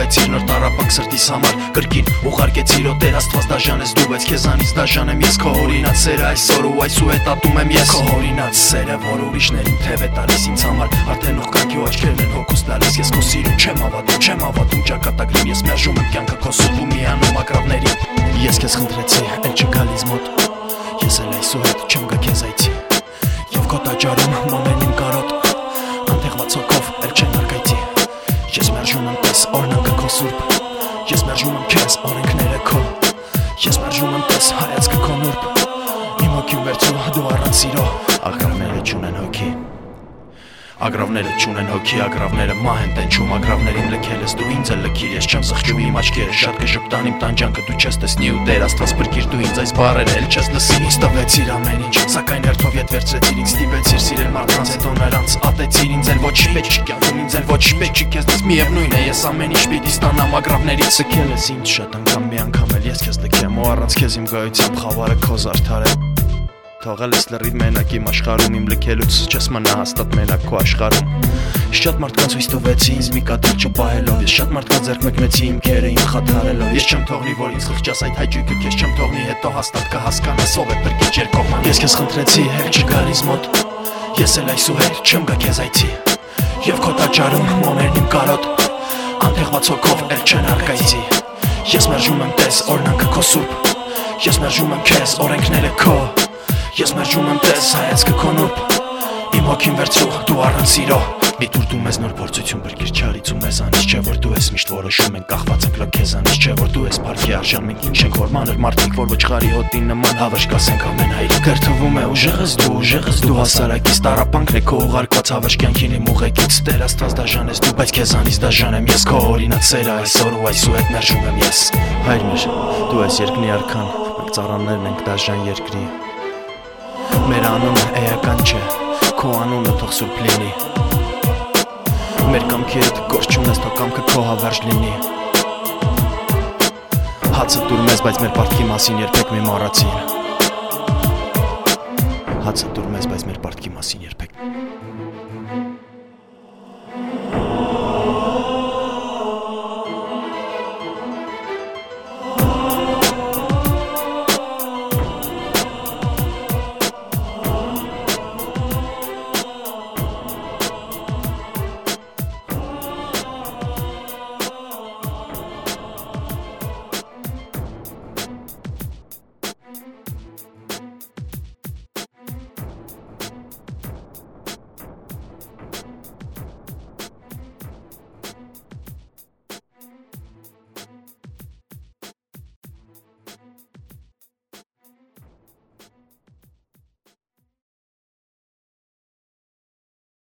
գտնվեցիր նոր տարապանք սրտիս համար Կրկին ուղարկեցիր օ Տեր Աստված դաժան ես դու բայց քեզանից դաժան եմ ես քո օրինաց սերը այսօր ու այսու հետ ատում եմ ես Քո օրինաց սերը որ ուրիշներին թև է տալիս ինձ համար Արդեն ուղղակի ու աչքերն են հոգուս տալիս ես քո սիրուն չեմ հավատում չեմ հավատում ճակատագրին ես մերժում եմ կյանքը քո սուտ ու միանում ակրավներին Ես քեզ խնդրեցի էլ չգալիս մոտ Ես էլ այսու հետ չեմ գա քեզ այցի Եվ քո տաճարում մամեն սուրբ Ես մերժում եմ քեզ օրենքները քո Ես մերժում եմ տես հայացքը քո նուրբ Իմ հոգին վերցու դու առանց սիրո Աղրավները չունեն հոգի Ագրավները չունեն հոգի, ագրավները մահ են տենչում, ագրավներին լքել ես դու ինձ էլ լքիր, ես չեմ զղջում իմ աչքերը, շատ կժպտան իմ տանջանքը դու չես տեսնի ու Տեր Աստված բրկիր դու ինձ այս բառերը էլ չես լսի, ինձ տվեցիր ամեն ինչ, սակայն հերթով ետ վերցրեցիր ինձ ստիպեցիր սիրել մարդկանց հետո նրանց, ատեցիր ինձ էլ ոչ մեջ չկյանքում ինձ էլ ոչ մեջ չի քեզ միևնույն է, ես ամեն ինչ պիտի ստանամ ագրավներից, սքել ես ինձ շատ անգամ մի անգամ էլ ես քեզ լքեմ ու առանց քեզ իմ գոյությամբ խավարը քո զարդարել Թողել ես լրիվ մենակ իմ աշխարհում իմ լքելուց չես մնա հաստատ մենակ քո աշխարհում Շատ մարդկանց հույս տվեցի ինձ մի կատիկ չպահելով Ես շատ մարդկանց ձեռք մեկնեցի իմ քերը իմ խաթարելով Ես չեմ թողնի որ ինձ խղճաս այդ հայջույքը քեզ չեմ թողնի հետո հաստատ կհասկանաս ով է բրկիչ երկով Ես քեզ խնդրեցի հեր չգալիս մոտ Ես էլ այսու հետ չեմ գա քեզ այցի Եվ քո տաճարում մոներն իմ կարոտ Անթեղված հոգով էլ չեն արկայցի Ես մերժում եմ տես օրնանքը քո սուրբ Ես մերժում եմ քեզ օրենքները քո ես հայաց կքոնուպ Իմ հոգին վերցրու դու առանց սիրո Մի դուր դու մեզ նոր փորձություն բրգիր չարից ու մեզանից չէ որ դու ես միշտ որոշում են կախված ենք լքեզանից չէ որ դու ես բարքի արժան մենք ինչ ենք որ մանր մարդիկ որ ոչխարի հոտին նման հավաշկասենք ամեն հայր կրթվում է ուժեղս դու ուժեղս դու հասարակից տարապանքն է քո ուղարկված հավաշ կյանքին իմ ուղեկից տեր աստված դաժան ես դու բայց քեզանից դաժան եմ ես քո օրինաց սերը այսօր ու այսու հետ մերժում եմ ես հայր մեր դու ես երկնի արքան մենք ծառաներն ենք դաժան երկրի Մեր անունը էական չէ, քո անունը թող սուրբ լինի Մեր կամքի հետ գործ չունես, թող կամքը քո հավերժ լինի Հացը դուր մեզ, բայց մեր պարտքի մասին երբեք մի մոռացին Հացը դուր մեզ, բայց մեր պարտքի մասին երբեք